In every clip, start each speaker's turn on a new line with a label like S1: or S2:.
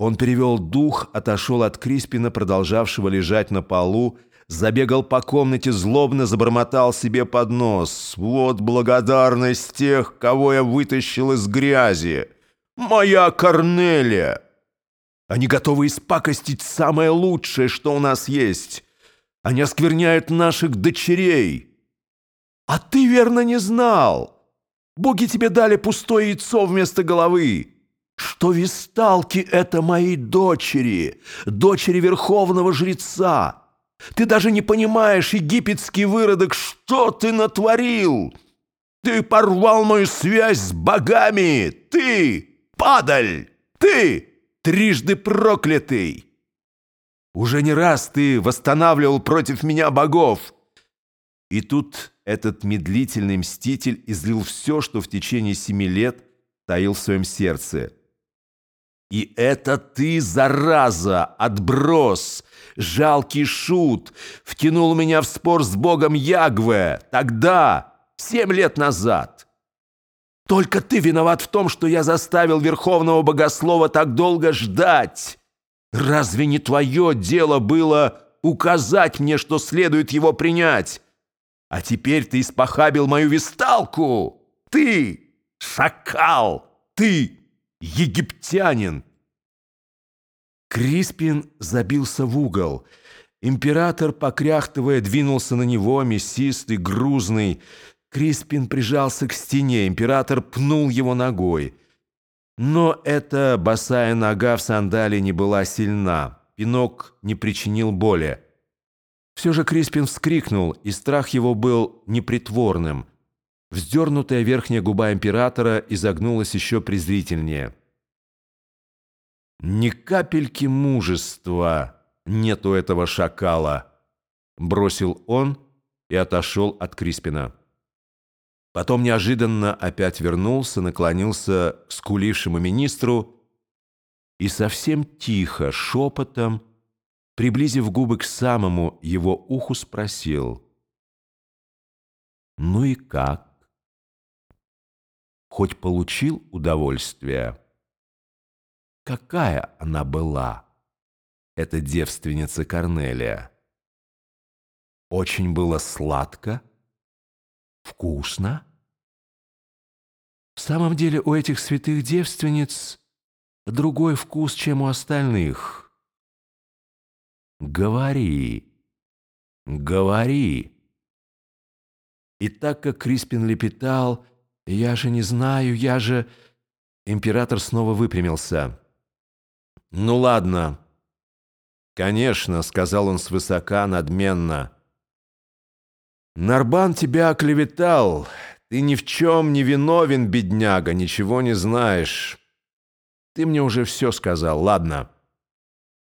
S1: Он перевел дух, отошел от Криспина, продолжавшего лежать на полу, забегал по комнате, злобно забормотал себе под нос. «Вот благодарность тех, кого я вытащил из грязи! Моя Корнелия!» Они готовы испакостить самое лучшее, что у нас есть. Они оскверняют наших дочерей. А ты, верно, не знал. Боги тебе дали пустое яйцо вместо головы что висталки — это мои дочери, дочери верховного жреца. Ты даже не понимаешь, египетский выродок, что ты натворил. Ты порвал мою связь с богами, ты, падаль, ты, трижды проклятый. Уже не раз ты восстанавливал против меня богов. И тут этот медлительный мститель излил все, что в течение семи лет таил в своем сердце — и это ты, зараза, отброс, жалкий шут, втянул меня в спор с богом Ягве, тогда, семь лет назад. Только ты виноват в том, что я заставил верховного богослова так долго ждать. Разве не твое дело было указать мне, что следует его принять? А теперь ты испохабил мою висталку. Ты, шакал, ты, египтянин!» Криспин забился в угол. Император, покряхтывая, двинулся на него, мясистый, грузный. Криспин прижался к стене, император пнул его ногой. Но эта босая нога в сандале не была сильна. Пинок не причинил боли. Все же Криспин вскрикнул, и страх его был непритворным. Вздернутая верхняя губа императора изогнулась еще презрительнее. «Ни капельки мужества нет у этого шакала», — бросил он и отошел от Криспина. Потом неожиданно опять вернулся, наклонился к скулившему министру и совсем тихо, шепотом, приблизив губы к самому его уху, спросил — ну и как? Хоть получил удовольствие? Какая она была, эта девственница Корнелия? Очень было сладко? Вкусно? В самом деле у этих святых девственниц другой вкус, чем у остальных. Говори, говори. И так как Криспин лепетал, «Я же не знаю, я же...» Император снова выпрямился. «Ну ладно». «Конечно», — сказал он свысока, надменно. «Нарбан тебя оклеветал. Ты ни в чем не виновен, бедняга, ничего не знаешь. Ты мне уже все сказал, ладно».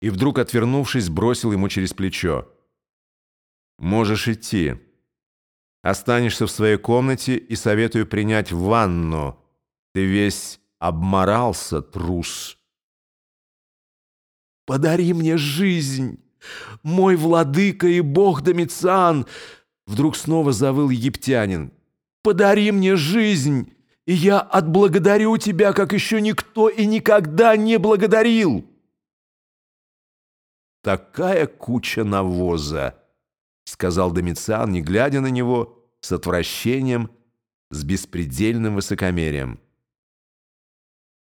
S1: И вдруг, отвернувшись, бросил ему через плечо. «Можешь идти». Останешься в своей комнате и советую принять ванну. Ты весь обморался, трус. «Подари мне жизнь, мой владыка и бог Домициан!» Вдруг снова завыл египтянин. «Подари мне жизнь, и я отблагодарю тебя, как еще никто и никогда не благодарил!» Такая куча навоза! — сказал Домициан, не глядя на него, с отвращением, с беспредельным высокомерием.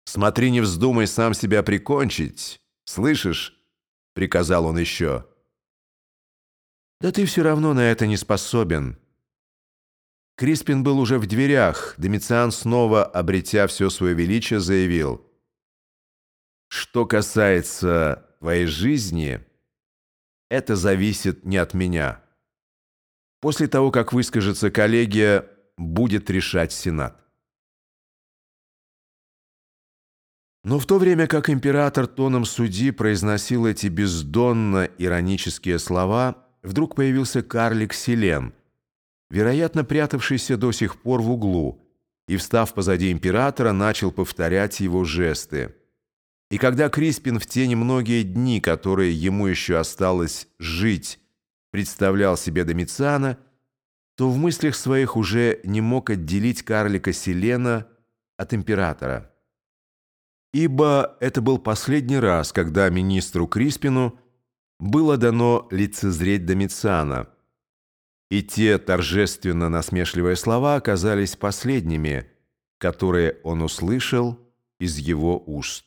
S1: «Смотри, не вздумай сам себя прикончить, слышишь?» — приказал он еще. «Да ты все равно на это не способен». Криспин был уже в дверях. Домициан, снова обретя все свое величие, заявил. «Что касается твоей жизни, это зависит не от меня». После того, как выскажется коллегия, будет решать Сенат. Но в то время как император тоном судьи произносил эти бездонно иронические слова, вдруг появился карлик Селен, вероятно, прятавшийся до сих пор в углу, и, встав позади императора, начал повторять его жесты. И когда Криспин в те немногие дни, которые ему еще осталось жить, представлял себе Домициана, то в мыслях своих уже не мог отделить карлика Селена от императора. Ибо это был последний раз, когда министру Криспину было дано лицезреть Домициана, и те торжественно насмешливые слова оказались последними, которые он услышал из его уст.